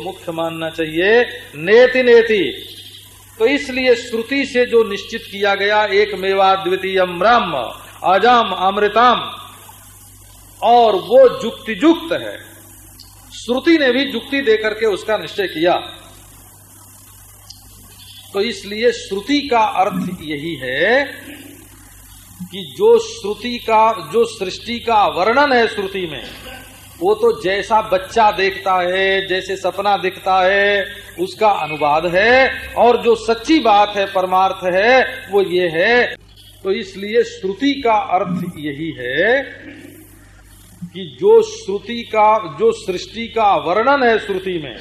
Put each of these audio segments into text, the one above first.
मुख्य मानना चाहिए। नेति नेति। तो इसलिए श्रुति से जो निश्चित किया गया, एक मेवा द्वितीय ब्रह्म, अजाम अमृताम, और वो जुक्ति जुक्त है। श्रुति ने भी जुक्ति देकर के उसका निश्चय किया। तो इसलिए श्रुति का अर्थ यही है कि जो श्रुति का, जो सृष्टि का वर्णन है श्रुति में वो तो जैसा बच्चा देखता है, जैसे सपना दिखता है, उसका अनुवाद है। और जो सच्ची बात है, परमार्थ है, वो ये है। तो इसलिए श्रुति का अर्थ यही है कि जो श्रुति का, जो सृष्टि का वर्णन है श्रुति में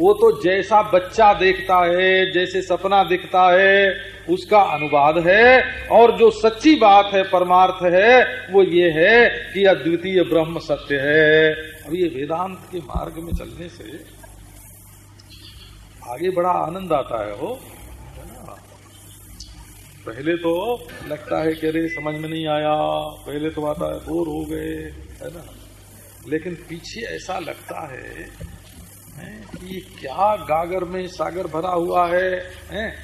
वो तो जैसा बच्चा देखता है, जैसे सपना दिखता है, उसका अनुवाद है। और जो सच्ची बात है, परमार्थ है, वो ये है कि अद्वितीय ब्रह्म सत्य है। अब ये वेदांत के मार्ग में चलने से आगे बड़ा आनंद आता है, हो। पहले तो लगता है कि अरे समझ में नहीं आया, पहले तो आता है, बोर हो गए, है ना। लेकिन पीछे ऐसा लगता है ये क्या गागर में सागर भरा हुआ है, है?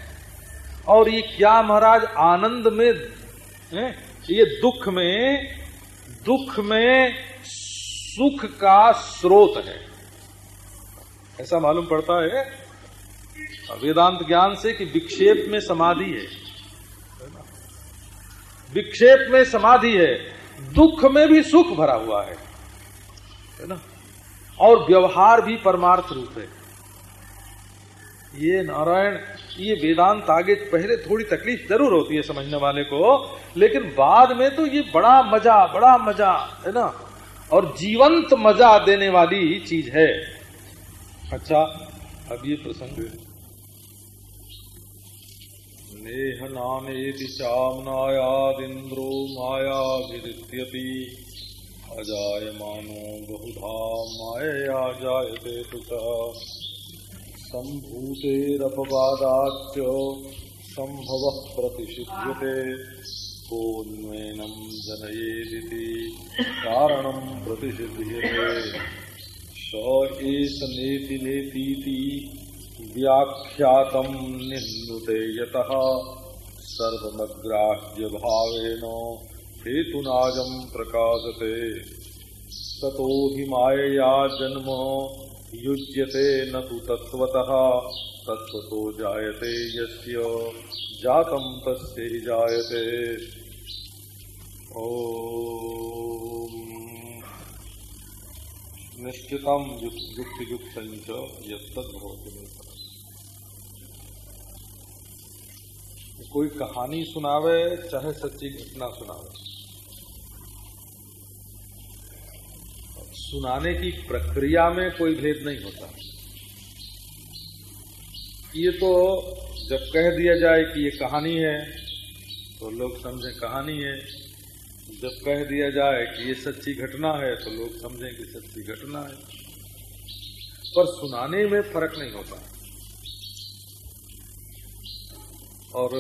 और ये क्या महाराज आनंद में है? ये दुख में दुख में सुख का स्रोत है ऐसा मालूम पड़ता है वेदांत ज्ञान से कि विक्षेप में समाधि है विक्षेप में समाधि है दुख में भी सुख भरा हुआ है है ना और व्यवहार भी परमार्थ रूप है। ये नारायण, ये वेदांत आगे पहले थोड़ी तकलीफ़ ज़रूर होती है समझने वाले को, लेकिन बाद में तो ये बड़ा मज़ा बड़ा मज़ा, है ना? और जीवंत मज़ा देने वाली चीज़ है। अच्छा अब ये प्रसंग नेह नाने चामनायादिंद्रो माया विदित्यपि अजायमानो बहुधा मायया जायते तुषा सम्भूतेरपवादाच्च सम्भवः प्रतिषिध्यते। कोन्वेनं जनयेदिति कारणं प्रतिषिध्यते। स नेति नेतीति व्याख्यातं निह्नुते यतः। सर्वमग्राह्यभावेन हेतुनाजम प्रकाशते। ततो मायया जन्म, युज्यते न तु तत्त्वतः, तत्त्वतो जायते यस्य हि जायते। ॐ। निश्चितं युक्तियुक्तं च यत्तद्भवति कोई कहानी सुनावे, चाहे सच्ची घटना सुनावे। सुनाने की प्रक्रिया में कोई भेद नहीं होता। ये तो जब कह दिया जाए कि ये कहानी है तो लोग समझे कहानी है। जब कह दिया जाए कि ये सच्ची घटना है तो लोग समझें कि सच्ची घटना है। पर सुनाने में फ़र्क नहीं होता। और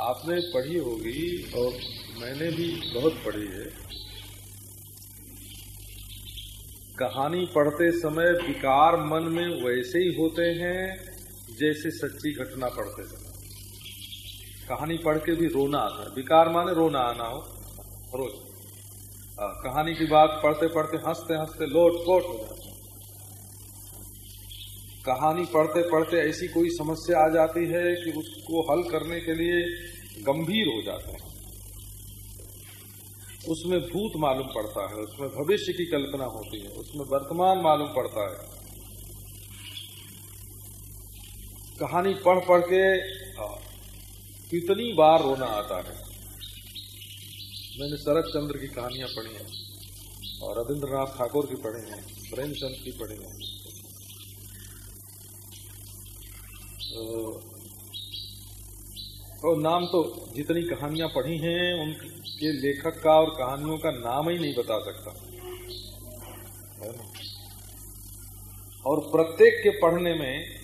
आपने पढ़ी होगी, और मैंने भी बहुत पढ़ी है। कहानी पढ़ते समय विकार मन में वैसे ही होते हैं, जैसे सच्ची घटना पढ़ते समय। कहानी पढ़ के भी रोना आता है। विकार माने रोना आना हो, रोज। कहानी की बात पढ़ते पढ़ते हँसते हँसते लोट पोट हो जाते कहानी पढ़ते पढ़ते ऐसी कोई समस्या आ जाती है कि उसको हल करने के लिए गंभीर हो जाते हैं। उसमें भूत मालूम पड़ता है, उसमें भविष्य की कल्पना होती है, उसमें वर्तमान मालूम पड़ता है। कहानी पढ़ पढ़ के कितनी बार रोना आता है। मैंने शरद चंद्र की कहानियाँ पढ़ी हैं, और रविन्द्रनाथ ठाकुर की पढ़ी हैं, प्रेमचंद की पढ़ी हैं। और नाम तो जितनी कहानियाँ पढ़ी हैं, उनके लेखक का और कहानियों का नाम ही नहीं बता सकता। और प्रत्येक के पढ़ने में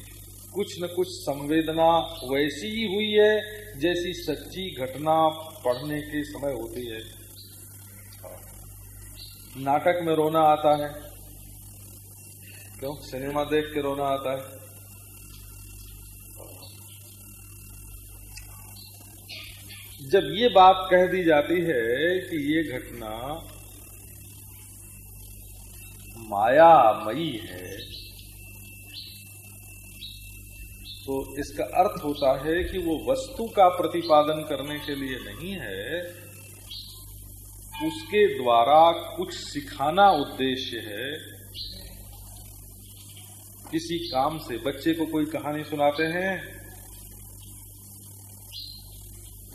कुछ न कुछ संवेदना वैसी ही हुई है, जैसी सच्ची घटना पढ़ने के समय होती है। नाटक में रोना आता है। क्यों? सिनेमा देख के रोना आता है। जब ये बात कह दी जाती है कि ये घटना मायामयी है तो इसका अर्थ होता है कि वो वस्तु का प्रतिपादन करने के लिए नहीं है, उसके द्वारा कुछ सिखाना उद्देश्य है। किसी काम से बच्चे को कोई कहानी सुनाते हैं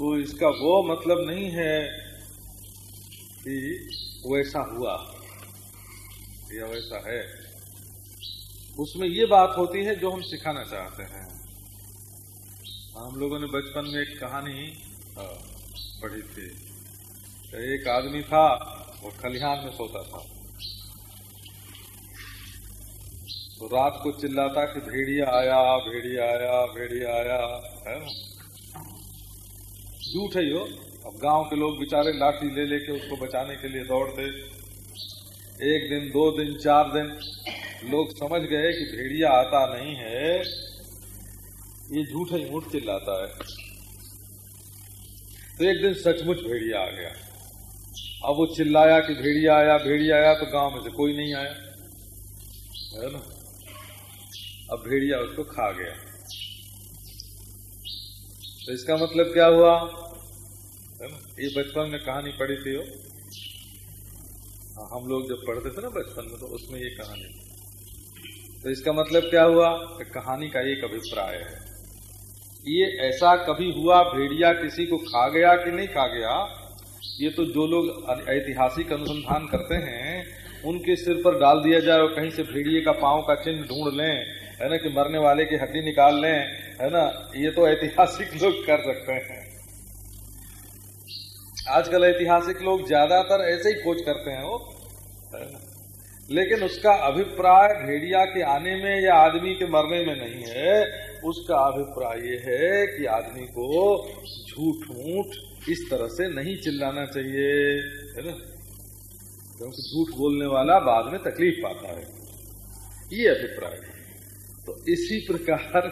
तो इसका वो मतलब नहीं है कि वैसा हुआ। या वैसा है। उसमें ये बात होती है जो हम सिखाना चाहते हैं। हम लोगों ने बचपन में एक कहानी पढ़ी थी। एक आदमी था वो खलिहान में सोता था। तो रात को चिल्लाता कि भेड़िया आया भेड़िया आया भेड़िया आया, है ना? झूठ है यो। अब गाँव के लोग बेचारे लाठी ले लेके उसको बचाने के लिए दौड़ते। एक दिन, दो दिन, चार दिन, लोग समझ गए कि भेड़िया आता नहीं है। ये झूठ ही मूठ चिल्लाता है। तो एक दिन सचमुच भेड़िया आ गया। अब वो चिल्लाया कि भेड़िया आया भेड़िया आया तो गाँव में से कोई नहीं आया। है ना? अब भेड़िया उसको खा गया। तो इसका मतलब क्या हुआ? है ये बचपन में कहानी पढ़ी थी वो। हाँ, हम लोग जब पढ़ते थे ना बचपन में तो उसमें ये कहानी तो इसका मतलब क्या हुआ? कहानी का एक अभिप्राय है। ये ऐसा कभी हुआ भेड़िया किसी को खा गया कि नहीं खा गया? ये तो जो लोग ऐतिहासिक अनुसंधान करते हैं उनके सिर पर डाल दिया जाए और कहीं से भेड़िए का पाँव का चिन्ह ढूंढ लें है ना कि मरने वाले की हड्डी निकाल लें, है ना? ये तो ऐतिहासिक लोग कर सकते हैं। आजकल ऐतिहासिक लोग ज़्यादातर ऐसे ही खोज करते हैं, वो लेकिन उसका अभिप्राय भेड़िया के आने में या आदमी के मरने में नहीं है। उसका अभिप्राय ये है कि आदमी को झूठ मूठ इस तरह से नहीं चिल्लाना चाहिए, है ना? क्योंकि झूठ बोलने वाला बाद में तकलीफ़ पाता है। ये अभिप्राय है। तो इसी प्रकार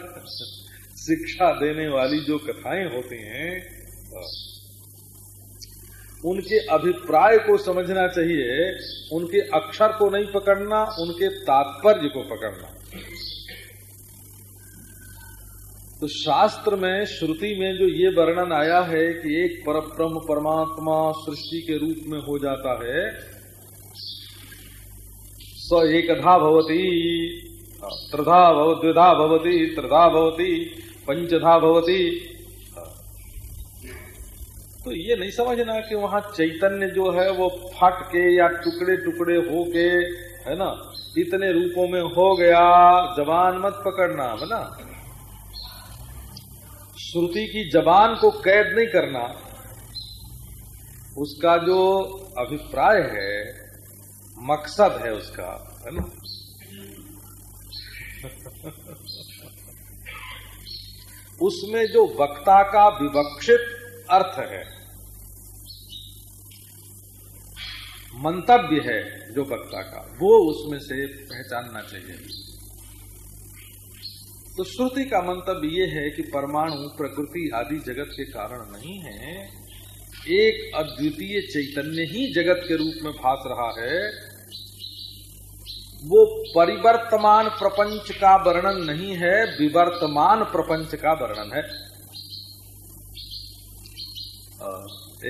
शिक्षा देने वाली जो कथाएँ होती हैं उनके अभिप्राय को समझना चाहिए, उनके अक्षर को नहीं पकड़ना, उनके तात्पर्य को पकड़ना। तो शास्त्र में, श्रुति में जो ये वर्णन आया है कि एक पर ब्रह्म परमात्मा सृष्टि के रूप में हो जाता है, स एकधा भवती त्रिधा द्विधा भवती, त्रिधा भवती पंचधा भवती। तो ये नहीं समझना कि वहाँ चैतन्य जो है वो फट के या टुकड़े टुकड़े हो के है ना, इतने रूपों में हो गया, जबान मत पकड़ना, है ना। श्रुति की जबान को कैद नहीं करना। उसका जो अभिप्राय है, मकसद है उसका, है ना। उसमें जो वक्ता का विवक्षित अर्थ है, मंतव्य है जो वक्ता का, वो उसमें से पहचानना चाहिए। तो श्रुति का मंतव्य ये है कि परमाणु, प्रकृति आदि जगत के कारण नहीं है। एक अद्वितीय चैतन्य ही जगत के रूप में भास रहा है। वो परिवर्तमान प्रपंच का वर्णन नहीं है विवर्तमान प्रपंच का वर्णन है।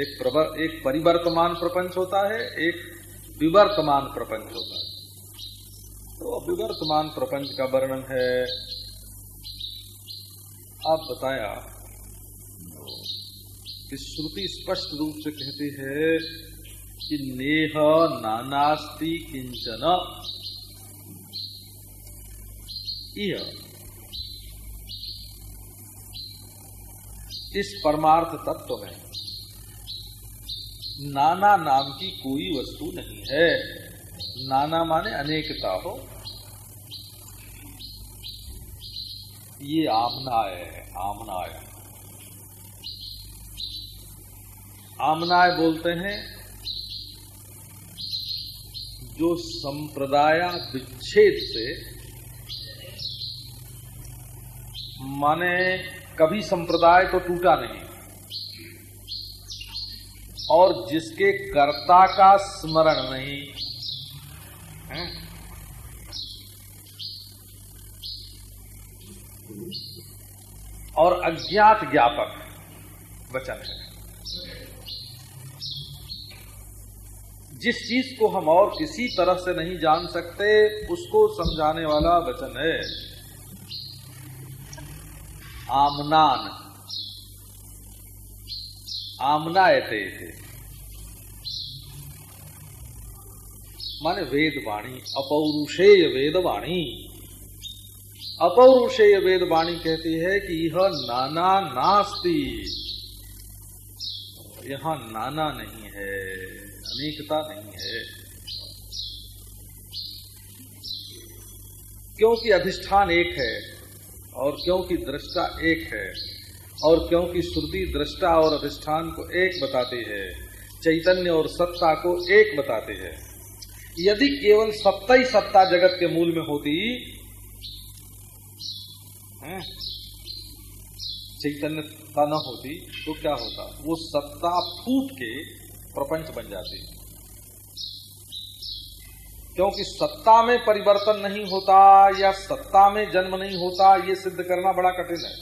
एक प्रवर, एक परिवर्तमान प्रपंच होता है एक विवर्तमान प्रपंच होता है। तो विवर्तमान प्रपंच का वर्णन है। आप बताया कि श्रुति स्पष्ट रूप से कहती है कि नेह नानास्ति किंचन इस परमार्थ तत्व में नाना नाम की कोई वस्तु नहीं है। नाना माने अनेकता हो। ये आमनाय है, आमनाय। आमनाय बोलते हैं जो संप्रदाय विच्छेद से माने कभी संप्रदाय तो टूटा नहीं। और जिसके कर्ता का स्मरण नहीं, है? और अज्ञात ज्ञापक वचन है। जिस चीज़ को हम और किसी तरह से नहीं जान सकते, उसको समझाने वाला वचन है। आमनान आमनायते थे माने वेदवाणी अपौरुषेय वेदवाणी अपौरुषेय वेदवाणी कहती है कि यह नाना नास्ती। यहाँ नाना नहीं है, अनेकता नहीं है। क्योंकि अधिष्ठान एक है और क्योंकि दृष्टा एक है, और क्योंकि श्रुति दृष्टा और अधिष्ठान को एक बताती है, चैतन्य और सत्ता को एक बताते है। यदि केवल सत्ता ही सत्ता जगत के मूल में होती चैतन्यता न होती तो क्या होता? वो सत्ता फूट के प्रपंच बन जाती। क्योंकि सत्ता में परिवर्तन नहीं होता या सत्ता में जन्म नहीं होता, ये सिद्ध करना बड़ा कठिन है।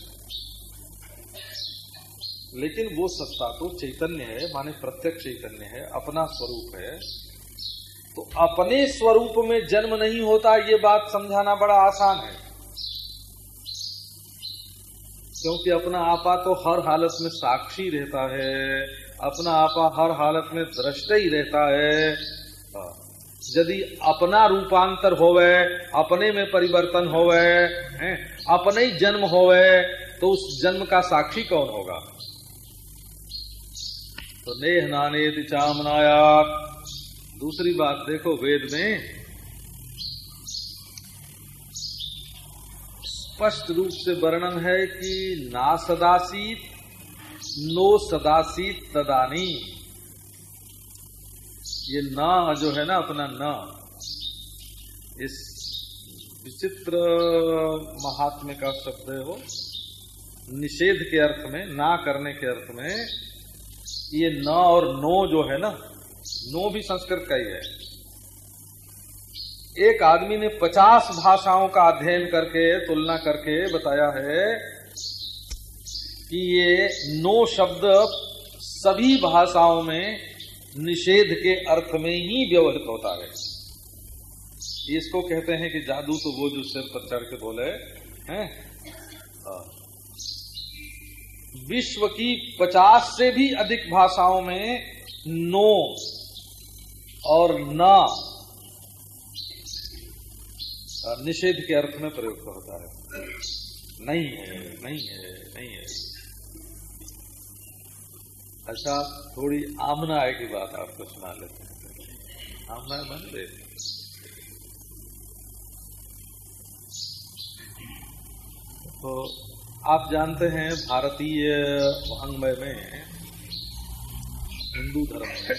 लेकिन वो सत्ता तो चैतन्य है, माने प्रत्यक्ष चैतन्य है, अपना स्वरूप है। तो अपने स्वरूप में जन्म नहीं होता, ये बात समझाना बड़ा आसान है। क्योंकि अपना आपा तो हर हालत में साक्षी रहता है, अपना आपा हर हालत में दृष्ट ही रहता है। हाँ। यदि अपना रूपांतर होवे, अपने में परिवर्तन होवे, हैं, अपने ही जन्म होवे तो उस जन्म का साक्षी कौन होगा? तो नेह नाने चामनाया। दूसरी बात देखो वेद में। स्पष्ट रूप से वर्णन है कि ना सदासीत, नो सदासीत तदानी ये न जो है ना अपना न, इस विचित्र महात्म्य का शब्द है वो, निषेध के अर्थ में, ना करने के अर्थ में, ये न और नो जो है ना, नो भी संस्कृत का ही है। एक आदमी ने पचास भाषाओं का अध्ययन करके, तुलना करके बताया है कि ये नो शब्द सभी भाषाओं में निषेध के अर्थ में ही व्यवहित होता है। इसको कहते हैं कि जादू तो वो जो सिर पर चढ़ के बोले, हैं? हाँ। विश्व की पचास से भी अधिक भाषाओं में नो और न निषेध के अर्थ में प्रयुक्त होता है। नहीं है नहीं है नहीं है। अच्छा थोड़ी आमना आय की बात आपको सुना लेते हैं। आमना मन दे तो आप जानते हैं, भारतीय वांग्मय में हिंदू धर्म में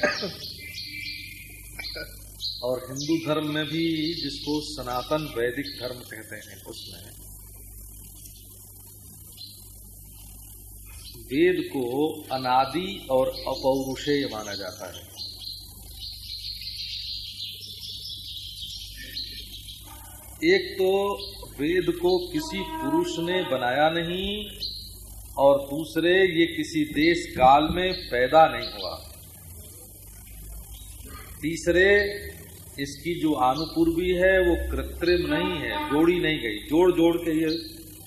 और हिंदू धर्म में भी जिसको सनातन वैदिक धर्म कहते हैं, उसमें वेद को अनादि और अपौरुषेय माना जाता है। एक तो वेद को किसी पुरुष ने बनाया नहीं और दूसरे ये किसी देश काल में पैदा नहीं हुआ। तीसरे, इसकी जो आनुपूर्वी है वो कृत्रिम नहीं है, जोड़ी नहीं गई जोड़ जोड़ के ये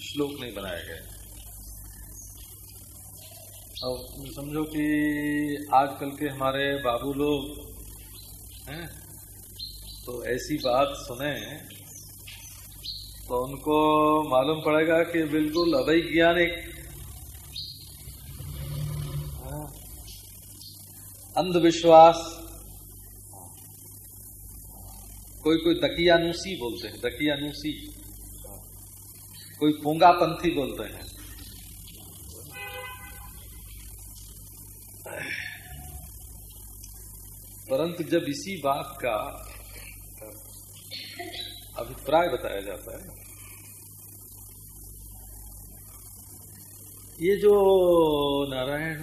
श्लोक नहीं बनाया गया अब समझो कि आजकल के हमारे बाबू लोग हैं? तो ऐसी बात सुने तो उनको मालूम पड़ेगा कि बिल्कुल अवैज्ञानिक। हाँ, अंधविश्वास। कोई कोई दकियानुसी बोलते हैं दकियानुसी। कोई पोंगापंथी बोलते हैं। परंतु जब इसी बात का अभिप्राय बताया जाता है, ये जो नारायण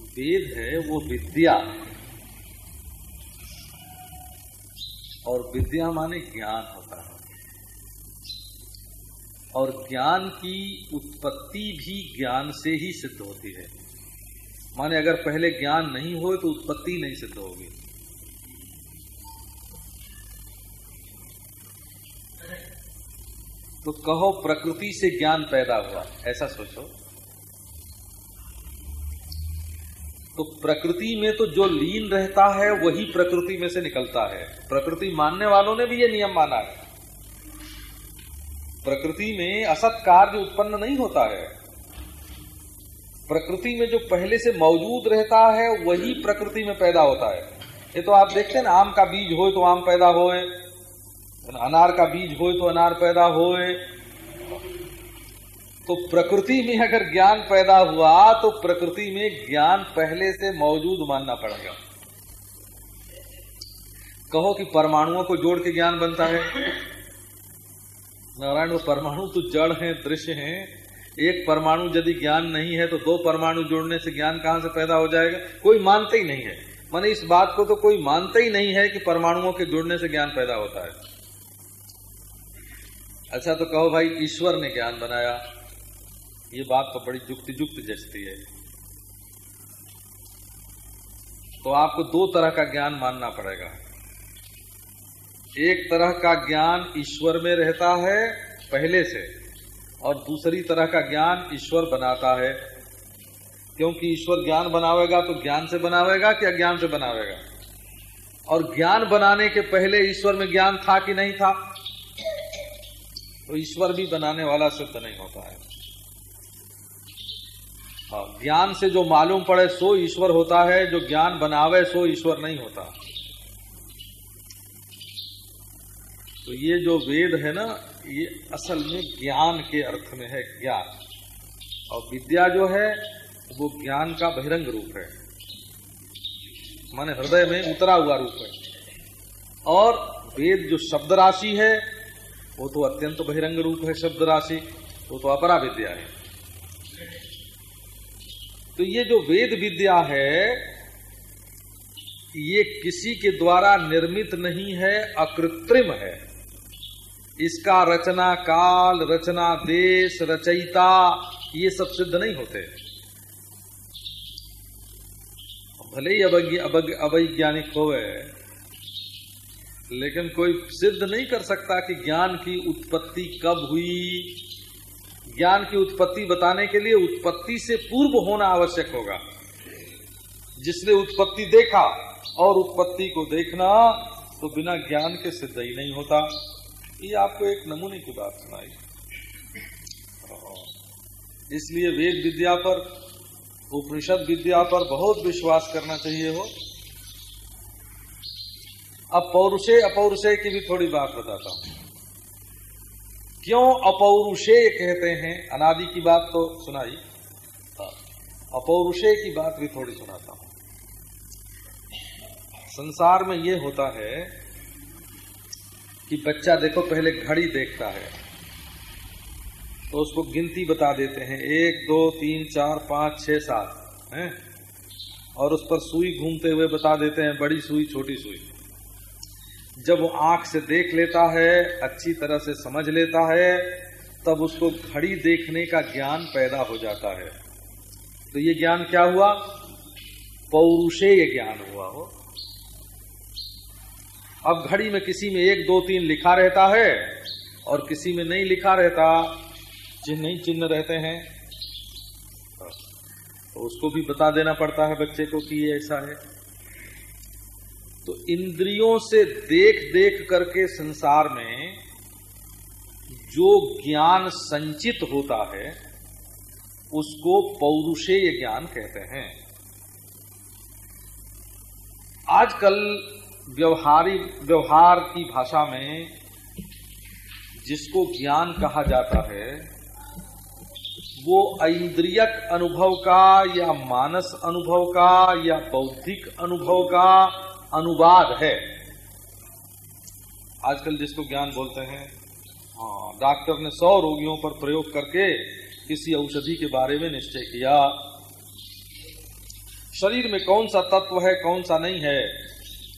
वेद है, वो विद्या। और विद्या माने ज्ञान होता है। और ज्ञान की उत्पत्ति भी ज्ञान से ही सिद्ध होती है। माने अगर पहले ज्ञान नहीं हो तो उत्पत्ति नहीं सिद्ध होगी। तो कहो प्रकृति से ज्ञान पैदा हुआ, ऐसा सोचो। तो प्रकृति में तो जो लीन रहता है, वही प्रकृति में से निकलता है। प्रकृति मानने वालों ने भी ये नियम माना है। प्रकृति में असत कार्य उत्पन्न नहीं होता है। प्रकृति में जो पहले से मौजूद रहता है, वही प्रकृति में पैदा होता है। ये तो आप देखते हैं ना, आम का बीज हो तो आम पैदा होए अनार का बीज हो तो अनार पैदा होए। तो प्रकृति में अगर ज्ञान पैदा हुआ तो प्रकृति में ज्ञान पहले से मौजूद मानना पड़ेगा। कहो कि परमाणुओं को जोड़ के ज्ञान बनता है। नारायण, वो परमाणु तो जड़ हैं, दृश्य हैं एक परमाणु यदि ज्ञान नहीं है तो दो परमाणु जोड़ने से ज्ञान कहाँ से पैदा हो जाएगा? कोई मानते ही नहीं है। माने इस बात को तो कोई मानता ही नहीं है कि परमाणुओं के जुड़ने से ज्ञान पैदा होता है। अच्छा तो कहो भाई, ईश्वर ने ज्ञान बनाया। ये बात तो बड़ी जुक्ति जुक्त जचती है। तो आपको दो तरह का ज्ञान मानना पड़ेगा। एक तरह का ज्ञान ईश्वर में रहता है, पहले से। और दूसरी तरह का ज्ञान ईश्वर बनाता है। क्योंकि ईश्वर ज्ञान बनावेगा तो ज्ञान से बनावेगा कि अज्ञान से बनावेगा? और ज्ञान बनाने के पहले ईश्वर में ज्ञान था कि नहीं था? तो ईश्वर भी बनाने वाला सिद्ध नहीं होता है। हाँ, ज्ञान से जो मालूम पड़े सो ईश्वर होता है जो ज्ञान बनावे सो ईश्वर नहीं होता। तो ये जो वेद है ना ये असल में ज्ञान के अर्थ में है ज्ञान। और विद्या जो है, वो ज्ञान का बहिरंग रूप है। माने हृदय में उतरा हुआ रूप है। और वेद जो शब्द राशि है, वो तो अत्यंत बहिरंग रूप है शब्द राशि वो तो अपरा विद्या है। तो ये जो वेद विद्या है, ये किसी के द्वारा निर्मित नहीं है, अकृत्रिम है। इसका रचना काल, रचना देश, रचयिता, ये सब सिद्ध नहीं होते। भले ही अवैज्ञानिक हो गए लेकिन कोई सिद्ध नहीं कर सकता कि ज्ञान की उत्पत्ति कब हुई। ज्ञान की उत्पत्ति बताने के लिए उत्पत्ति से पूर्व होना आवश्यक होगा। जिसने उत्पत्ति देखा और उत्पत्ति को देखना तो बिना ज्ञान के सिद्ध ही नहीं होता। ये आपको एक नमूने की बात सुनाई। इसलिए वेद विद्या पर, उपनिषद विद्या पर बहुत विश्वास करना चाहिए हो। अब पौरुषे, अपौरुषे की भी थोड़ी बात बताता हूँ। क्यों अपौरुषेय कहते हैं? अनादि की बात तो सुनाई। अपौरुषे की बात भी थोड़ी सुनाता हूँ। संसार में ये होता है कि बच्चा देखो पहले घड़ी देखता है। तो उसको गिनती बता देते हैं, एक, दो, तीन, चार, पाँच, छह, सात, हैं? और उस पर सुई घूमते हुए बता देते हैं, बड़ी सुई, छोटी सुई। जब वो आँख से देख लेता है, अच्छी तरह से समझ लेता है, तब उसको घड़ी देखने का ज्ञान पैदा हो जाता है। तो ये ज्ञान क्या हुआ? पौरुषेय ज्ञान हुआ हो। अब घड़ी में किसी में एक, दो, तीन लिखा रहता है और किसी में नहीं लिखा रहता चिन्ह नहीं चिन्ह रहते हैं तो उसको भी बता देना पड़ता है बच्चे को कि ये ऐसा है। तो इंद्रियों से देख देख करके संसार में जो ज्ञान संचित होता है, उसको पौरुषेय ज्ञान कहते हैं। आजकल व्यवहारी, व्यवहार की भाषा में जिसको ज्ञान कहा जाता है, वो इंद्रियक अनुभव का या मानस अनुभव का या बौद्धिक अनुभव का अनुवाद है। आजकल जिसको ज्ञान बोलते हैं हाँ डॉक्टर ने सौ रोगियों पर प्रयोग करके किसी औषधि के बारे में निश्चय किया। शरीर में कौन सा तत्व है, कौन सा नहीं है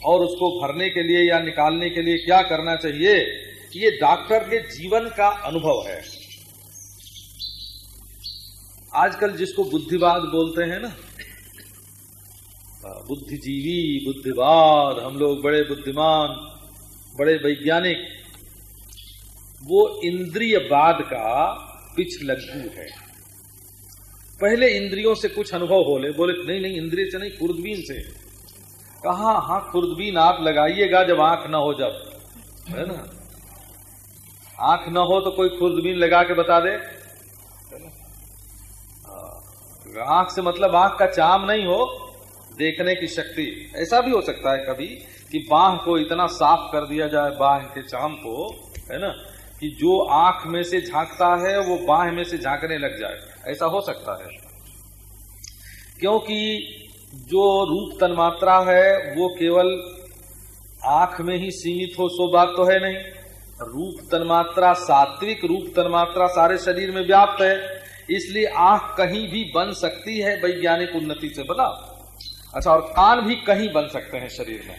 और उसको भरने के लिए या निकालने के लिए क्या करना चाहिए ये डॉक्टर के जीवन का अनुभव है। आजकल जिसको बुद्धिवाद बोलते हैं ना बुद्धिजीवी, बुद्धिवाद, हम लोग बड़े बुद्धिमान, बड़े वैज्ञानिक, वो इंद्रियवाद का पिछ पिछलग्गू है। पहले इंद्रियों से कुछ अनुभव हो ले, बोले, नहीं नहीं, इंद्रिय से नहीं, खुर्दबीन से। कहा हाँ खुर्दबीन आप लगाइएगा जब आँख न हो जब। है ना? आँख न हो तो कोई खुर्दबीन लगा के बता दे। हाँ। आँख से मतलब आँख का चाम नहीं हो, देखने की शक्ति। ऐसा भी हो सकता है कभी कि बाह को इतना साफ़ कर दिया जाए, बाह के चाम को, है ना? कि जो आँख में से झांकता है, वो बाह में से झांकने लग जाए। ऐसा हो सकता है। क्योंकि जो रूप तन्मात्रा है, वो केवल आँख में ही सीमित हो, सो बात तो है नहीं। रूप तन्मात्रा, सात्विक रूप तन्मात्रा सारे शरीर में व्याप्त है। इसलिए आँख कहीं भी बन सकती है, वैज्ञानिक उन्नति से बना अच्छा और कान भी कहीं बन सकते हैं शरीर में।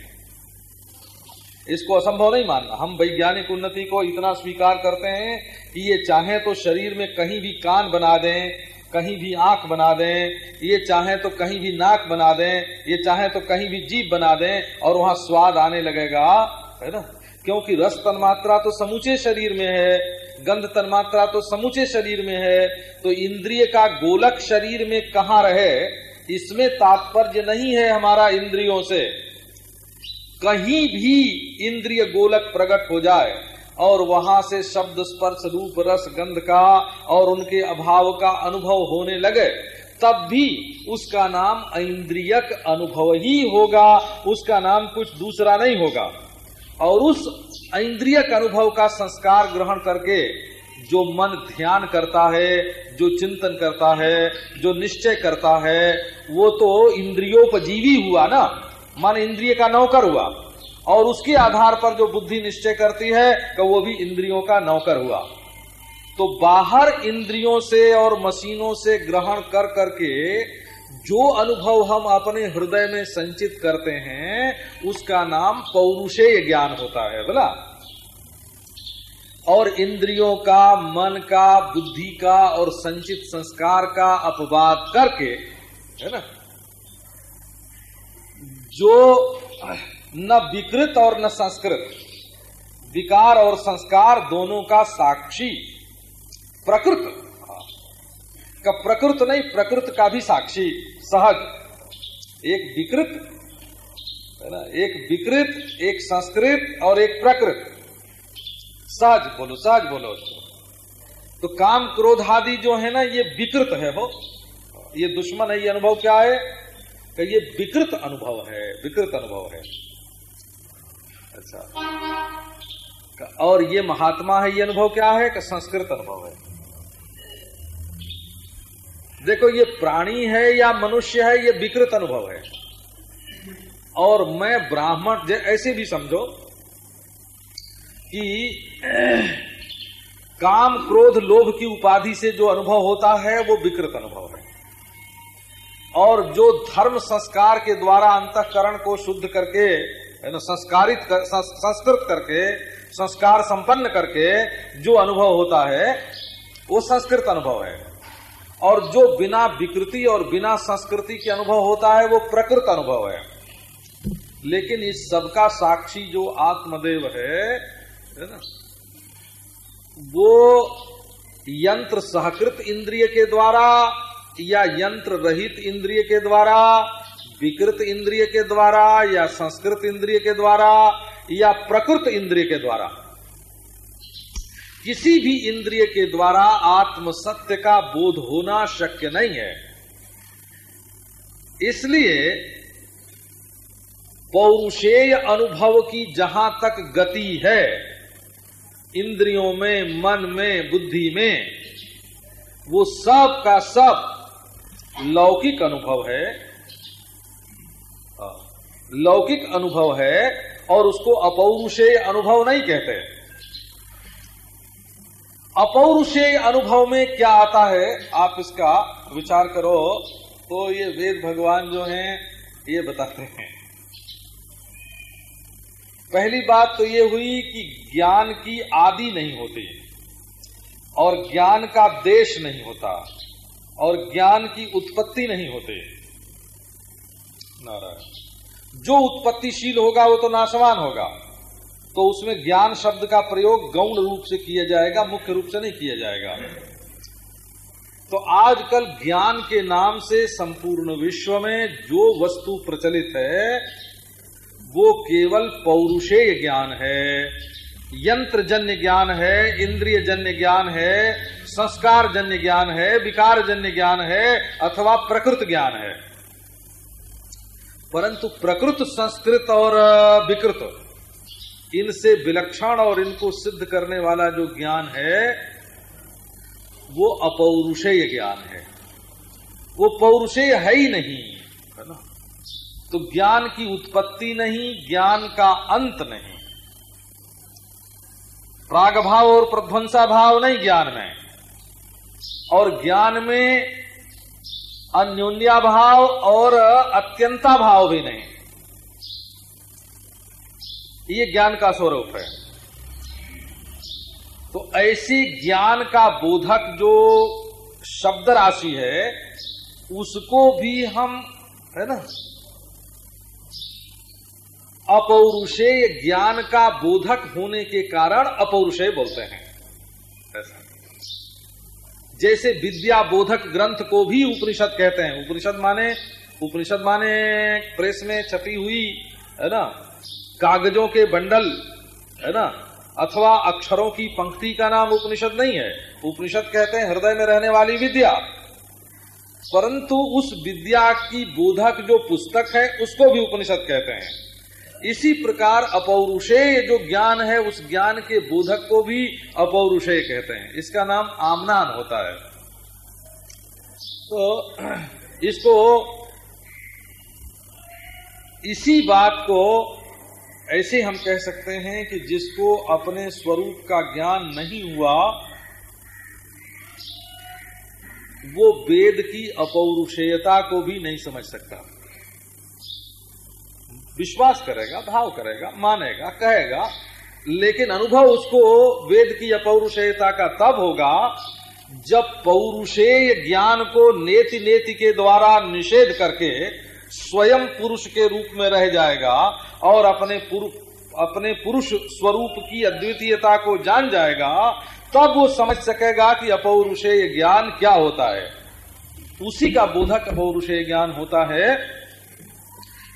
इसको असंभव नहीं मानना। हम वैज्ञानिक उन्नति को इतना स्वीकार करते हैं कि ये चाहे तो शरीर में कहीं भी कान बना दें कहीं भी आँख बना दें, ये चाहे तो कहीं भी नाक बना दें, ये चाहे तो कहीं भी जीप बना दें और वहाँ स्वाद आने लगेगा। है ना? क्योंकि रस तन्मात्रा तो समूचे शरीर में है, गंध तन्मात्रा तो समूचे शरीर में है तो इंद्रिय का गोलक शरीर में कहा रहे? इसमें तात्पर्य नहीं है हमारा इंद्रियों से। कहीं भी इंद्रिय गोलक प्रकट हो जाए और वहाँ से शब्द स्पर्श रूप रस गंध का और उनके अभाव का अनुभव होने लगे, तब भी उसका नाम इंद्रियक अनुभव ही होगा, उसका नाम कुछ दूसरा नहीं होगा। और उस इंद्रियक अनुभव का संस्कार ग्रहण करके जो मन ध्यान करता है, जो चिंतन करता है, जो निश्चय करता है, वो तो इंद्रियोपजीवी हुआ ना। मन इंद्रिय का नौकर हुआ। और उसके आधार पर जो बुद्धि निश्चय करती है तो वो भी इंद्रियों का नौकर हुआ। तो बाहर इंद्रियों से और मशीनों से ग्रहण कर करके जो अनुभव हम अपने हृदय में संचित करते हैं, उसका नाम पौरुषेय ज्ञान होता है, बोला। और इंद्रियों का, मन का, बुद्धि का और संचित संस्कार का अपवाद करके, है ना, जो न विकृत और न संस्कृत। विकार और संस्कार दोनों का साक्षी प्रकृत। का प्रकृत नहीं, प्रकृत का भी साक्षी सहज। एक विकृत, है ना? एक विकृत, एक संस्कृत और एक प्रकृत। सहज बोलो सहज बोलो। तो काम क्रोध आदि जो है ना, ये विकृत है, हो। ये दुश्मन है, ये अनुभव क्या है? कि ये विकृत अनुभव है, विकृत अनुभव है। अच्छा। और ये महात्मा है, ये अनुभव क्या है? कि संस्कृत अनुभव है। देखो, ये प्राणी है या मनुष्य है, ये विकृत अनुभव है। और मैं ब्राह्मण ऐसे भी समझो कि काम, क्रोध, लोभ की उपाधि से जो अनुभव होता है, वो विकृत अनुभव है। और जो धर्म संस्कार के द्वारा अंतकरण को शुद्ध करके है ना संस्कारित कर, संस्कृत करके संस्कार संपन्न करके जो अनुभव होता है वो संस्कृत अनुभव है। और जो बिना विकृति और बिना संस्कृति के अनुभव होता है वो प्रकृत अनुभव है। लेकिन इस सबका साक्षी जो आत्मदेव है है ना वो यंत्र सहकृत इंद्रिय के द्वारा या यंत्र रहित इंद्रिय के द्वारा विकृत इंद्रिय के द्वारा या संस्कृत इंद्रिय के द्वारा या प्रकृत इंद्रिय के द्वारा? किसी भी इंद्रिय के द्वारा आत्म सत्य का बोध होना शक्य नहीं है। इसलिए पौरुषेय अनुभव की जहाँ तक गति है, इंद्रियों में, मन में, बुद्धि में, वो सब का सब लौकिक अनुभव है। लौकिक अनुभव है और उसको अपौरुषेय अनुभव नहीं कहते। अपौरुषेय अनुभव में क्या आता है, आप इसका विचार करो। तो ये वेद भगवान जो हैं, ये बताते हैं। पहली बात तो ये हुई कि ज्ञान की आदि नहीं होती और ज्ञान का देश नहीं होता और ज्ञान की उत्पत्ति नहीं होती। नारायण। जो उत्पत्तिशील होगा वो तो नाशवान होगा। तो उसमें ज्ञान शब्द का प्रयोग गौण रूप से किया जाएगा, मुख्य रूप से नहीं किया जाएगा। तो आजकल ज्ञान के नाम से संपूर्ण विश्व में जो वस्तु प्रचलित है, वो केवल पौरुषेय ज्ञान है यंत्र जन्य ज्ञान है इंद्रिय जन्य ज्ञान है संस्कार जन्य ज्ञान है विकार जन्य ज्ञान है, अथवा प्रकृत ज्ञान है। परंतु प्रकृत, संस्कृत और विकृत। इनसे विलक्षण और इनको सिद्ध करने वाला जो ज्ञान है, वो अपौरुषेय ज्ञान है। वो पौरुषेय है ही नहीं, है ना? तो ज्ञान की उत्पत्ति नहीं, ज्ञान का अंत नहीं। प्रागभाव और प्रध्वंसा भाव नहीं ज्ञान में। और ज्ञान में अन्योन्या भाव और अत्यंता भाव भी नहीं। ये ज्ञान का स्वरूप है। तो ऐसी ज्ञान का बोधक जो शब्द राशि है, उसको भी हम, है ना? अपौरुषेय ज्ञान का बोधक होने के कारण अपौरुषेय बोलते हैं। ऐसा। जैसे विद्या बोधक ग्रंथ को भी उपनिषद कहते हैं। उपनिषद माने उपनिषद माने प्रेस में छपी हुई, है ना? कागजों के बंडल, है ना? अथवा अक्षरों की पंक्ति का नाम उपनिषद नहीं है। उपनिषद कहते हैं, हृदय में रहने वाली विद्या। परंतु उस विद्या की बोधक जो पुस्तक है, उसको भी उपनिषद कहते हैं। इसी प्रकार अपौरुषेय जो ज्ञान है, उस ज्ञान के बोधक को भी अपौरुषेय कहते हैं। इसका नाम आमनान होता है। तो इसको इसी बात को ऐसे हम कह सकते हैं कि जिसको अपने स्वरूप का ज्ञान नहीं हुआ, वो वेद की अपौरुषेयता को भी नहीं समझ सकता। विश्वास करेगा भाव करेगा मानेगा कहेगा लेकिन अनुभव उसको वेद की अपौरुषेयता का तब होगा जब पौरुषेय ज्ञान को नेति नेति के द्वारा निषेध करके स्वयं पुरुष के रूप में रह जाएगा और अपने पुरु, अपने पुरुष स्वरूप की अद्वितीयता को जान जाएगा तब वो समझ सकेगा कि अपौरुषेय ज्ञान क्या होता है। उसी का बोधक अपौरुषेय ज्ञान होता है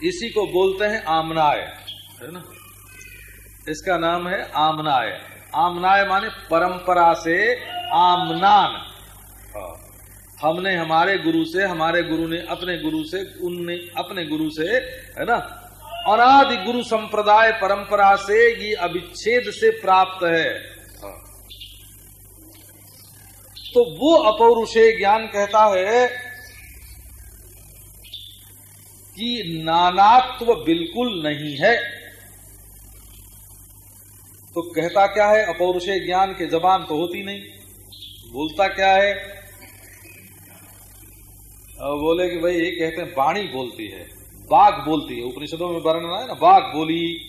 इसी को बोलते हैं आमनाय, है ना? इसका नाम है आमनाय। आमनाय माने परंपरा से आमनान। हाँ। हमने हमारे गुरु से, हमारे गुरु ने अपने गुरु से, उनने अपने गुरु से, है ना? अनादि गुरु संप्रदाय परंपरा से ये अविच्छेद से प्राप्त है। हाँ। तो वो अपौरुषेय ज्ञान कहता है कि नानात्व बिल्कुल नहीं है। तो कहता क्या है? अपौरुषे ज्ञान के जबान तो होती नहीं। बोलता क्या है? बोले कि भाई, ये कहते हैं, बाणी बोलती है। बाघ बोलती है। उपनिषदों में वर्णन है ना, बाघ बोली।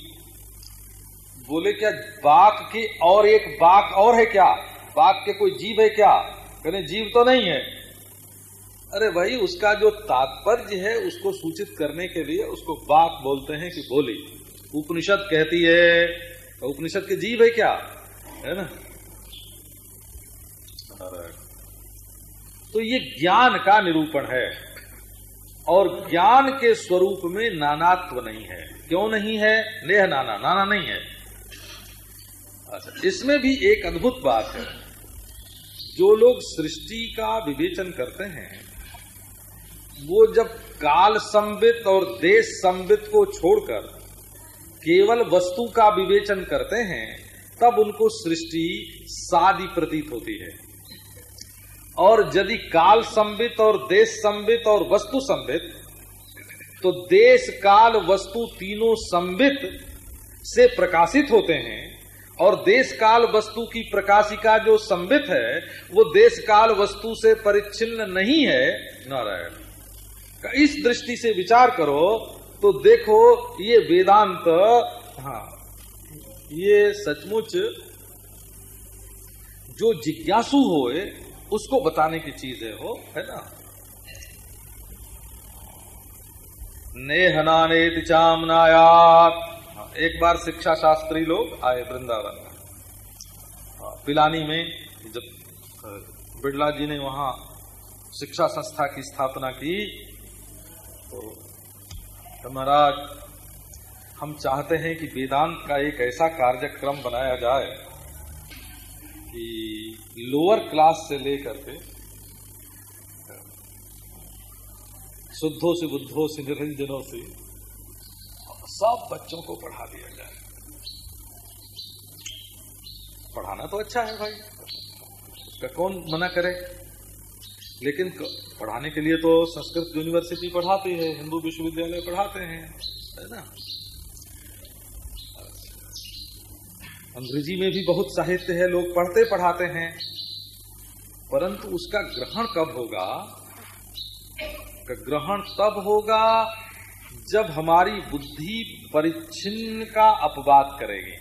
बोले क्या, बाघ की और एक, बाघ और है क्या? बाघ के कोई जीव है क्या? कहने जीव तो नहीं है। अरे भाई उसका जो तात्पर्य है, उसको सूचित करने के लिए उसको बात बोलते हैं कि बोली। उपनिषद कहती है तो उपनिषद के जीव है क्या? है ना? तो ये ज्ञान का निरूपण है, और ज्ञान के स्वरूप में नानात्व नहीं है। क्यों नहीं है? नेह नाना नाना नहीं है। अच्छा इसमें भी एक अद्भुत बात है। जो लोग सृष्टि का विवेचन करते हैं वो जब काल संबित और देश संबित को छोड़कर केवल वस्तु का विवेचन करते हैं, तब उनको सृष्टि सादी प्रतीत होती है। और यदि काल संबित और देश संबित और वस्तु संबित तो देश काल वस्तु तीनों संबित से प्रकाशित होते हैं, और देश काल वस्तु की प्रकाशिका जो संबित है, वो देश काल वस्तु से परिच्छिन्न नहीं है, नारायण। इस दृष्टि से विचार करो तो देखो ये वेदांत हाँ ये सचमुच जो जिज्ञासु होए उसको बताने की चीज़ है हो है ना? नेहनानेति चामनायात। हाँ, एक बार शिक्षा शास्त्री लोग आए वृंदावन हाँ, पिलानी में जब बिड़ला जी ने वहाँ शिक्षा संस्था की स्थापना की तो, महाराज हम चाहते हैं कि वेदांत का एक ऐसा कार्यक्रम बनाया जाए कि लोअर क्लास से लेकर के शुद्धों से बुद्धों से निरंजनों से सब बच्चों को पढ़ा दिया जाए। पढ़ाना तो अच्छा है भाई। उसका कौन मना करे? लेकिन पढ़ाने के लिए तो संस्कृत यूनिवर्सिटी पढ़ाती है, हिंदू विश्वविद्यालय पढ़ाते हैं, है ना? अंग्रेज़ी में भी बहुत साहित्य है, लोग पढ़ते पढ़ाते हैं, परंतु उसका ग्रहण कब होगा? ग्रहण तब होगा जब हमारी बुद्धि परिच्छिन्न का अपवाद करेगी।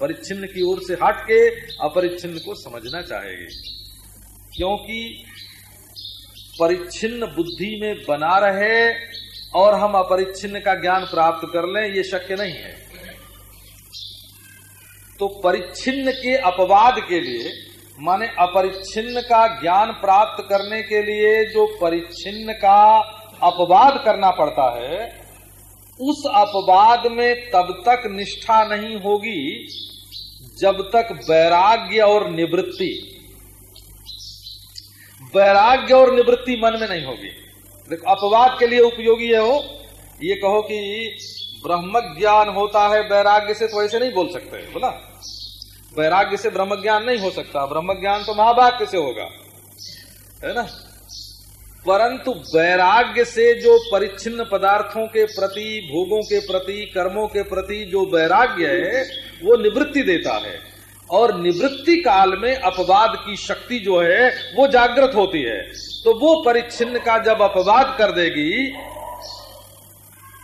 परिच्छिन्न की ओर से हट के अपरिच्छिन्न को समझना चाहेगी। क्योंकि परिच्छिन्न बुद्धि में बना रहे और हम अपरिच्छिन्न का ज्ञान प्राप्त कर लें, ये शक्य नहीं है। तो परिच्छिन्न के अपवाद के लिए, माने अपरिच्छिन्न का ज्ञान प्राप्त करने के लिए जो परिच्छिन्न का अपवाद करना पड़ता है, उस अपवाद में तब तक निष्ठा नहीं होगी जब तक वैराग्य और निवृत्ति वैराग्य और निवृत्ति मन में नहीं होगी। देखो, अपवाद के लिए उपयोगी है हो ये कहो कि ब्रह्म ज्ञान होता है, वैराग्य से तो ऐसे नहीं बोल सकते बोला वैराग्य से ब्रह्म ज्ञान नहीं हो सकता। ब्रह्म ज्ञान तो महाभाग्य से होगा, है ना? परंतु वैराग्य से जो परिच्छिन्न पदार्थों के प्रति, भोगों के प्रति, कर्मों के प्रति जो वैराग्य है, वो निवृत्ति देता है। और निवृत्ति काल में अपवाद की शक्ति जो है, वो जागृत होती है। तो वो परिच्छिन्न का जब अपवाद कर देगी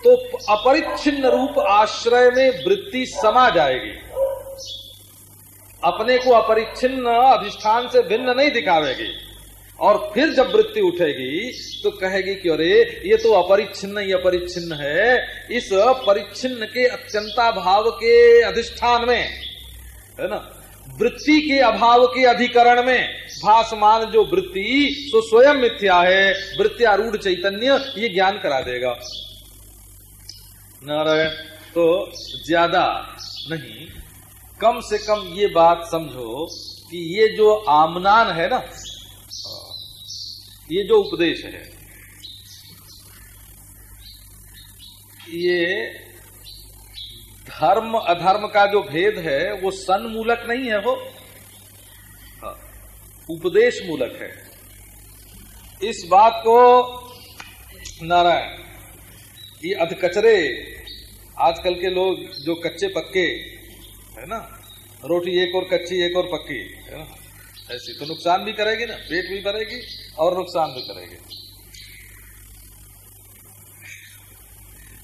तो अपरिच्छिन्न रूप आश्रय में वृत्ति समा जाएगी। अपने को अपरिच्छिन्न अधिष्ठान से भिन्न नहीं दिखावेगी। और फिर जब वृत्ति उठेगी तो कहेगी कि अरे, ये तो अपरिच्छिन्न ही अपरिच्छिन्न है। इस परिच्छिन्न के अत्यंता भाव के अधिष्ठान में है ना? वृत्ति के अभाव के अधिकरण में भासमान जो वृत्ति, सो स्वयं मिथ्या है। वृत्तियारूढ़ चैतन्य, ये ज्ञान करा देगा। नारायण तो ज़्यादा नहीं, कम से कम ये बात समझो कि ये जो आमनान है ना, ये जो उपदेश है, ये धर्म अधर्म का जो भेद है वो सन्मूलक नहीं है वो। हाँ, उपदेश मूलक है। इस बात को नारायण ये अधकचरे आजकल के लोग जो कच्चे पक्के है ना? रोटी एक और कच्ची एक और पक्की है ना? ऐसी तो नुकसान भी करेगी ना पेट भी भरेगी और नुकसान भी करेगी।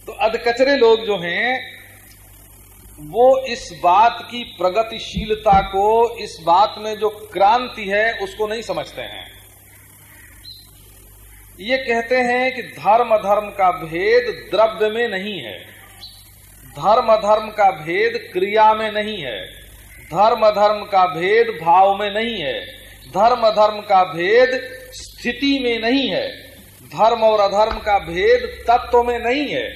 तो अधकचरे लोग जो हैं वो इस बात की प्रगतिशीलता को, इस बात में जो क्रांति है, उसको नहीं समझते हैं। ये कहते हैं कि धर्म धर्म का भेद द्रव्य में नहीं है। धर्म धर्म का भेद क्रिया में नहीं है। धर्म धर्म का भेद भाव में नहीं है। धर्म धर्म का भेद स्थिति में नहीं है। धर्म और अधर्म का भेद तत्व में नहीं है।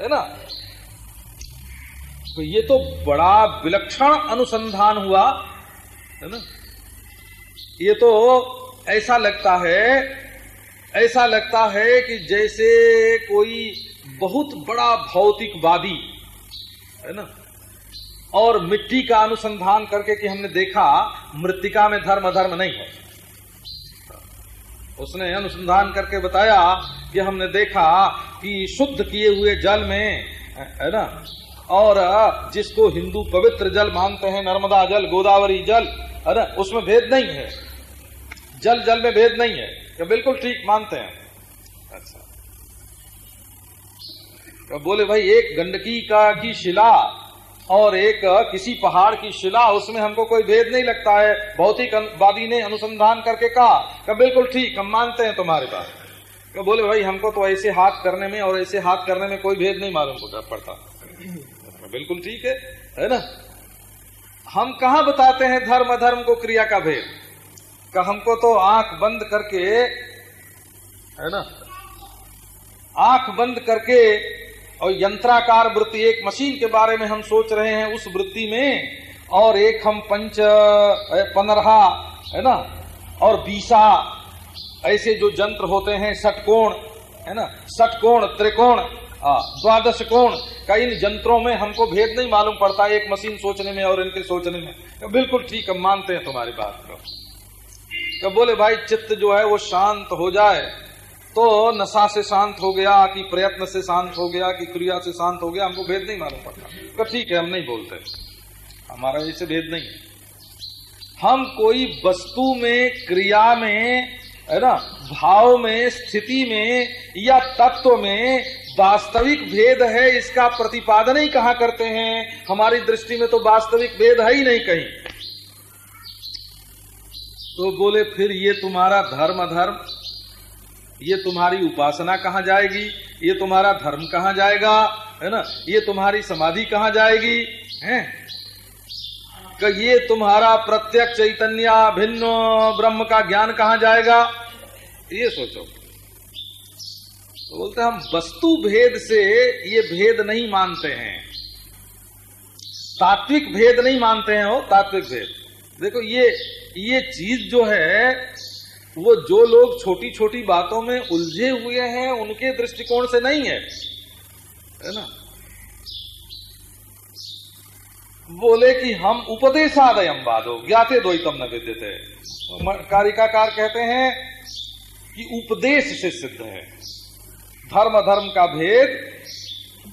है ना? तो ये तो बड़ा विलक्षण अनुसंधान हुआ, है ना? ये तो ऐसा लगता है, ऐसा लगता है कि जैसे कोई बहुत बड़ा भौतिकवादी, है ना? और मिट्टी का अनुसंधान करके कि हमने देखा, मृतिका में धर्म धर्म नहीं है। उसने अनुसंधान करके बताया कि हमने देखा कि शुद्ध किए हुए जल में, है ना? और जिसको हिंदू पवित्र जल मानते हैं, नर्मदा जल, गोदावरी जल, है ना, उसमें भेद नहीं है। जल जल में भेद नहीं है तो बिल्कुल ठीक मानते हैं। अच्छा। तो बोले, भाई, एक गंडकी का की शिला और एक किसी पहाड़ की शिला, उसमें हमको कोई भेद नहीं लगता है। भौतिकवादी ने अनुसंधान करके कहा। कि बिल्कुल ठीक, हम मानते हैं तुम्हारे पास तो बोले, भाई, हमको तो ऐसे हाथ करने में और ऐसे हाथ करने में कोई भेद नहीं मालूम पड़ता। बिल्कुल ठीक है है ना? हम कहा बताते हैं धर्म अधर्म को क्रिया का भेद? का हमको तो आँख बंद करके, है ना? आँख बंद करके और यंत्राकार वृत्ति, एक मशीन के बारे में हम सोच रहे हैं उस वृत्ति में, और एक हम पंच पंद्रहा है ना? और बीसा, ऐसे जो यंत्र होते हैं, षटकोण, है ना? षटकोण, त्रिकोण द्वादश कोण का इन यंत्रों में हमको भेद नहीं मालूम पड़ता, एक मशीन सोचने में और इनके सोचने में। तो बिल्कुल ठीक, हम मानते हैं तुम्हारी बात को। तो बोले, भाई, चित्त जो है वो शांत हो जाए। तो नशा से शांत हो गया, कि प्रयत्न से शांत हो गया, कि क्रिया से शांत हो गया, हमको भेद नहीं मालूम पड़ता। तो ठीक है, हम नहीं बोलते। हमारा ऐसे भेद नहीं। है हम कोई वस्तु में, क्रिया में, है ना, भाव में, स्थिति में, या तत्व में वास्तविक भेद है, इसका प्रतिपादन ही कहा करते हैं? हमारी दृष्टि में तो वास्तविक भेद है ही नहीं कहीं। तो बोले, फिर ये तुम्हारा धर्म अधर्म? ये तुम्हारी उपासना कहाँ जाएगी? ये तुम्हारा धर्म कहाँ जाएगा? है ना? ये तुम्हारी समाधि कहाँ जाएगी? है? कि ये तुम्हारा प्रत्यक्ष चैतन्य भिन्न ब्रह्म का ज्ञान कहाँ जाएगा? ये सोचो। बोलते हम वस्तु भेद से ये भेद नहीं मानते हैं। तात्विक भेद नहीं मानते हैं वो तात्विक भेद। देखो, ये ये चीज़ जो है, वो जो लोग छोटी छोटी बातों में उलझे हुए हैं, उनके दृष्टिकोण से नहीं है। है ना? बोले कि हम उपदेशादयम वादो ज्ञाते द्वैतम न विद्यते। कारिकाकार कहते हैं कि उपदेश से सिद्ध है। धर्म धर्म का भेद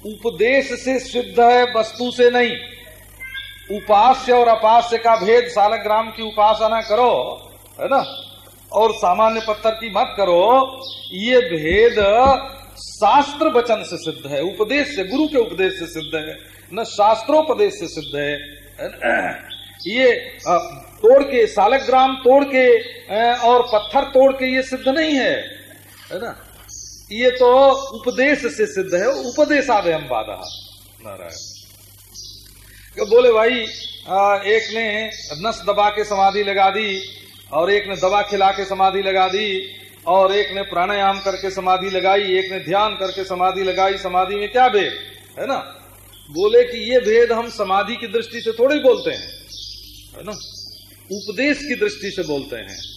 उपदेश से सिद्ध है, वस्तु से नहीं। उपास्य और अपास्य का भेद सालग्राम की उपासना करो, है ना? और सामान्य पत्थर की मत करो, ये भेद शास्त्र वचन से सिद्ध है, उपदेश से, गुरु के उपदेश से सिद्ध है, न शास्त्रोपदेश से सिद्ध है। ये तोड़ के, सालग्राम तोड़ के और पत्थर तोड़ के ये सिद्ध नहीं है है ना? ये तो उपदेश से सिद्ध है उपदेशादय हम बाधा। नारायण। बोले भाई एक ने नस दबा के समाधि लगा दी, और एक ने दवा खिला के समाधि लगा दी, और एक ने प्राणायाम करके समाधि लगाई, एक ने ध्यान करके समाधि लगाई, समाधि में क्या भेद? है ना? बोले कि ये भेद हम समाधि की दृष्टि से थोड़े बोलते हैं। है ना? उपदेश की दृष्टि से बोलते हैं।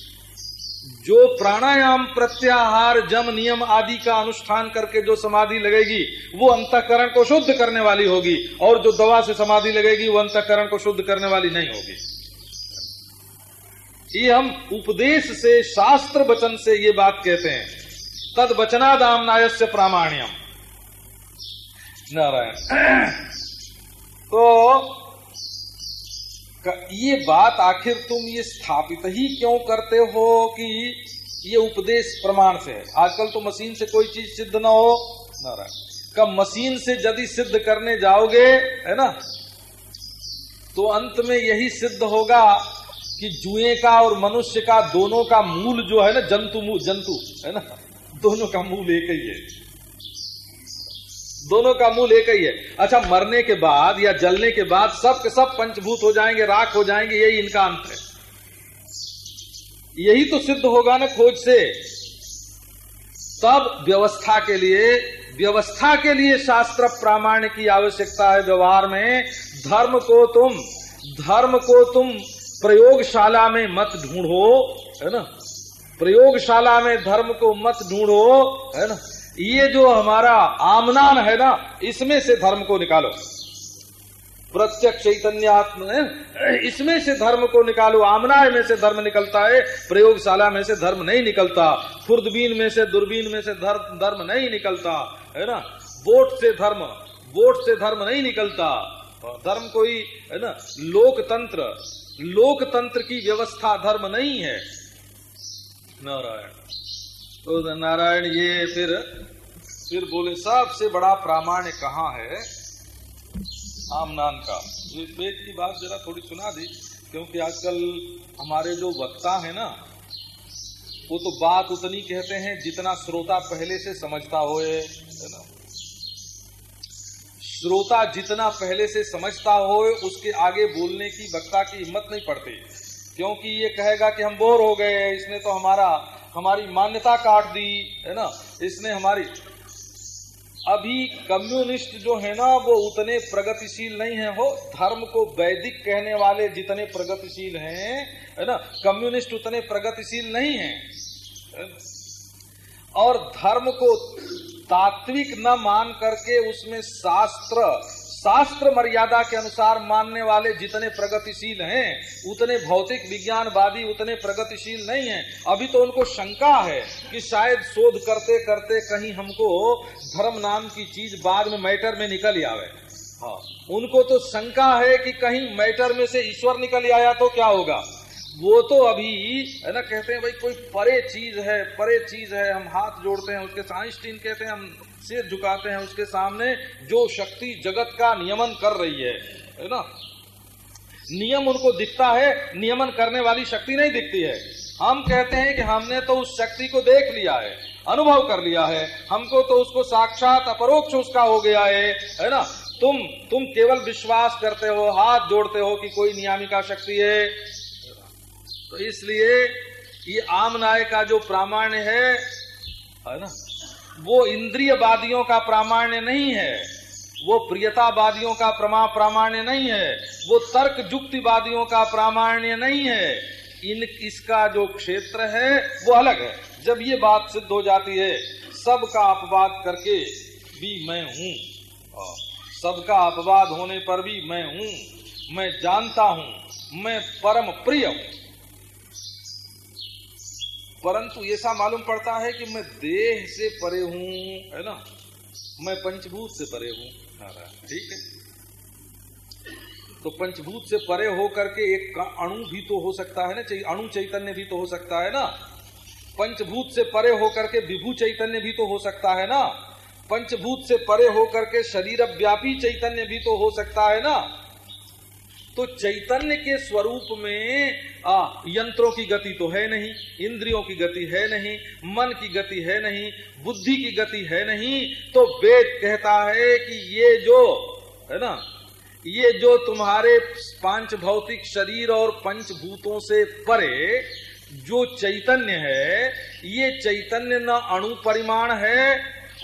जो प्राणायाम, प्रत्याहार, जम नियम आदि का अनुष्ठान करके जो समाधि लगेगी, वो अंतकरण को शुद्ध करने वाली होगी और जो दवा से समाधि लगेगी, वो अंतकरण को शुद्ध करने वाली नहीं होगी। ये हम उपदेश से, शास्त्र वचन से ये बात कहते हैं। तद वचनादाम नायस्य प्रामाण्यम। नारायण। तो ये बात आखिर तुम ये स्थापित ही क्यों करते हो कि ये उपदेश प्रमाण से है? आजकल तो मशीन से कोई चीज़ सिद्ध ना हो। नारायण। कब मशीन से यदि सिद्ध करने जाओगे, है ना तो अंत में यही सिद्ध होगा कि जुए का और मनुष्य का दोनों का मूल जो है ना, जंतु मूल जंतु, है ना, दोनों का मूल एक ही है। दोनों का मूल एक ही है। अच्छा मरने के बाद या जलने के बाद सब के सब पंचभूत हो जाएँगे, राख हो जाएँगे, यही इनका अंत है। यही तो सिद्ध होगा ना खोज से। तब व्यवस्था के लिए, व्यवस्था के लिए शास्त्र प्रामाण्य की आवश्यकता है व्यवहार में। धर्म को तुम, धर्म को तुम प्रयोगशाला में मत ढूंढो, है ना? प्रयोगशाला में धर्म को मत ढूंढो, है ना? ये जो हमारा आमनान है ना, इसमें से धर्म को निकालो। प्रत्यक्ष चैतन्यात्म इसमें से धर्म को निकालो। आमनाय में से धर्म निकलता है, प्रयोगशाला में से धर्म नहीं निकलता। खुर्दबीन में से, दूरबीन में से धर्म धर्म नहीं निकलता, है ना? वोट से धर्म, वोट से धर्म नहीं निकलता। धर्म कोई, है ना, लोकतंत्र लोकतंत्र की व्यवस्था धर्म नहीं है। नारायण। तो नारायण, ये फिर फिर बोले, सबसे बड़ा प्रामाण्य कहाँ है? आमनान का। वेद की बात जरा थोड़ी सुना दी, क्योंकि आजकल हमारे जो वक्ता है ना, वो तो बात उतनी कहते हैं जितना श्रोता पहले से समझता होए, है ना। श्रोता जितना पहले से समझता हो उसके आगे बोलने की वक्ता की हिम्मत नहीं पड़ती, क्योंकि ये कहेगा कि हम बोर हो गए इसने तो हमारा हमारी मान्यता काट दी, है ना? इसने हमारी, अभी कम्युनिस्ट जो है ना, वो उतने प्रगतिशील नहीं है। हो धर्म को वैदिक कहने वाले जितने प्रगतिशील हैं, है ना? कम्युनिस्ट उतने प्रगतिशील नहीं है। और धर्म को तात्विक न मान करके उसमें शास्त्र शास्त्र मर्यादा के अनुसार मानने वाले जितने प्रगतिशील हैं, उतने भौतिक विज्ञानवादी उतने प्रगतिशील नहीं हैं। अभी तो उनको शंका है कि शायद शोध करते करते कहीं हमको धर्म नाम की चीज़ बाद में मैटर में निकल आवे। हाँ उनको तो शंका है कि कहीं मैटर में से ईश्वर निकल आया तो क्या होगा? वो तो अभी, है ना, कहते हैं, भाई, कोई परे चीज़ है, परे चीज़ है, हम हाथ जोड़ते हैं, उसके साइंसटीन कहते हैं, हम सिर झुकाते हैं उसके सामने, जो शक्ति जगत का नियमन कर रही है। है ना? नियम उनको दिखता है, नियमन करने वाली शक्ति नहीं दिखती है। हम कहते हैं कि हमने तो उस शक्ति को देख लिया है, अनुभव कर लिया है। हमको तो उसको साक्षात अपरोक्ष उसका हो गया है। है ना? तुम तुम केवल विश्वास करते हो, हाथ जोड़ते हो कि कोई नियामिका शक्ति है। तो इसलिए ये आम नाय का जो प्रामाण्य है है ना? वो इंद्रियवादियों का प्रामाण्य नहीं है, वो प्रियतावादियों का प्रमा, प्रामाण्य नहीं है, वो तर्क जुक्तिवादियों का प्रामाण्य नहीं है। इन, इसका जो क्षेत्र है, वो अलग है। जब ये बात सिद्ध हो जाती है, सबका अपवाद करके भी मैं हूँ, सबका अपवाद होने पर भी मैं हूँ। मैं जानता हूँ, मैं परम प्रिय हूँ। परंतु ऐसा मालूम पड़ता है कि मैं देह से परे हूँ, है ना? मैं पंचभूत से परे हूँ। ठीक है? तो पंचभूत से परे हो करके एक अणु भी तो हो सकता है ना? अणु चैतन्य भी तो हो सकता है ना? पंचभूत से परे होकर के विभू चैतन्य भी तो हो सकता है ना? पंचभूत से परे होकर के शरीर व्यापी चैतन्य भी तो हो सकता है ना? तो चैतन्य के स्वरूप में आ, यंत्रों की गति तो है नहीं इंद्रियों की गति है नहीं मन की गति है नहीं बुद्धि की गति है नहीं तो वेद कहता है कि ये जो है ना ये जो तुम्हारे पाँच भौतिक शरीर और पंचभूतों से परे जो चैतन्य है ये चैतन्य न अणु परिमाण है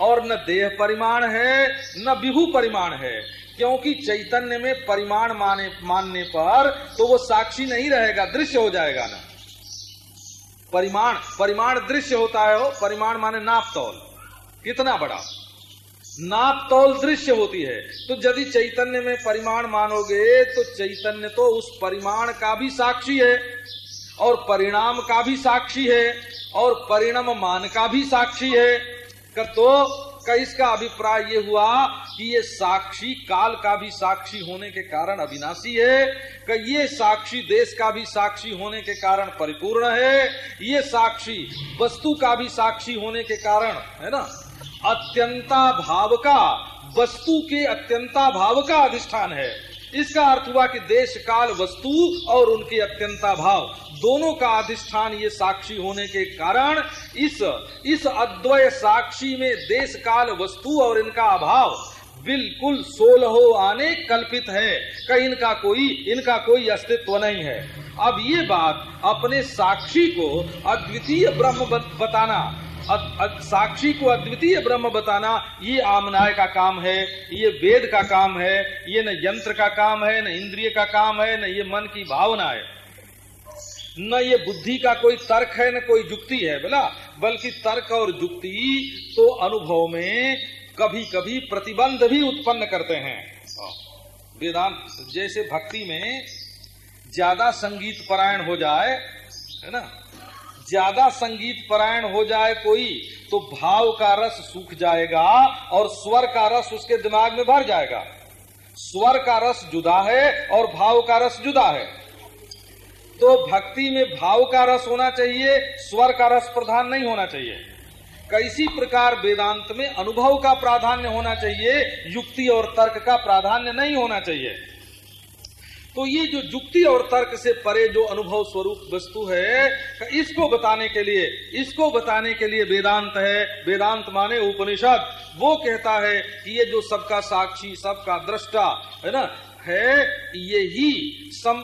और न देह परिमाण है न विभू परिमाण है। क्योंकि चैतन्य में परिमाण माने, मानने पर तो वो साक्षी नहीं रहेगा, दृश्य हो जाएगा ना। परिमाण परिमाण दृश्य होता है हो परिमाण माने नाप तौल। कितना बड़ा? नाप तौल दृश्य होती है। तो यदि चैतन्य में परिमाण मानोगे तो चैतन्य तो उस परिमाण का भी साक्षी है, और परिणाम का भी साक्षी है, और परिणाम मान का भी साक्षी है। कर तो का इसका अभिप्राय ये हुआ कि ये साक्षी काल का भी साक्षी होने के कारण अविनाशी है, कि ये साक्षी देश का भी साक्षी होने के कारण परिपूर्ण है, ये साक्षी वस्तु का भी साक्षी होने के कारण, है ना? अत्यंता भाव का, वस्तु के अत्यंता भाव का अधिष्ठान है। इसका अर्थ हुआ कि देश काल वस्तु और उनके अत्यंता भाव, दोनों का अधिष्ठान ये साक्षी होने के कारण इस इस अद्वय साक्षी में देश काल वस्तु और इनका अभाव बिल्कुल सोलहो आने कल्पित है कि इनका कोई इनका कोई अस्तित्व नहीं है। अब ये बात अपने साक्षी को अद्वितीय ब्रह्म बताना साक्षी को अद्वितीय ब्रह्म बताना, ये आमनाय का काम है, ये वेद का काम है, ये न यंत्र का काम है, न इंद्रिय का काम है, न ये मन की भावना है। न ये बुद्धि का कोई तर्क है, न कोई जुक्ति है, बोला? बल्कि तर्क और जुक्ति तो अनुभव में कभी कभी प्रतिबंध भी उत्पन्न करते हैं। वेदांत, जैसे भक्ति में ज़्यादा संगीत परायण हो जाए, है ना? ज़्यादा संगीत परायण हो जाए कोई तो भाव का रस सूख जाएगा और स्वर का रस उसके दिमाग में भर जाएगा। स्वर का रस जुदा है और भाव का रस जुदा है। तो भक्ति में भाव का रस होना चाहिए, स्वर का रस प्रधान नहीं होना चाहिए। कैसी प्रकार वेदांत में अनुभव का प्राधान्य होना चाहिए, युक्ति और तर्क का प्राधान्य नहीं होना चाहिए। तो ये जो जुक्ति और तर्क से परे जो अनुभव स्वरूप वस्तु है इसको बताने के लिए, इसको बताने के लिए वेदांत है, वेदांत माने उपनिषद। वो कहता है कि ये जो सबका साक्षी, सबका दृष्टा, है ना, है, ये ही सम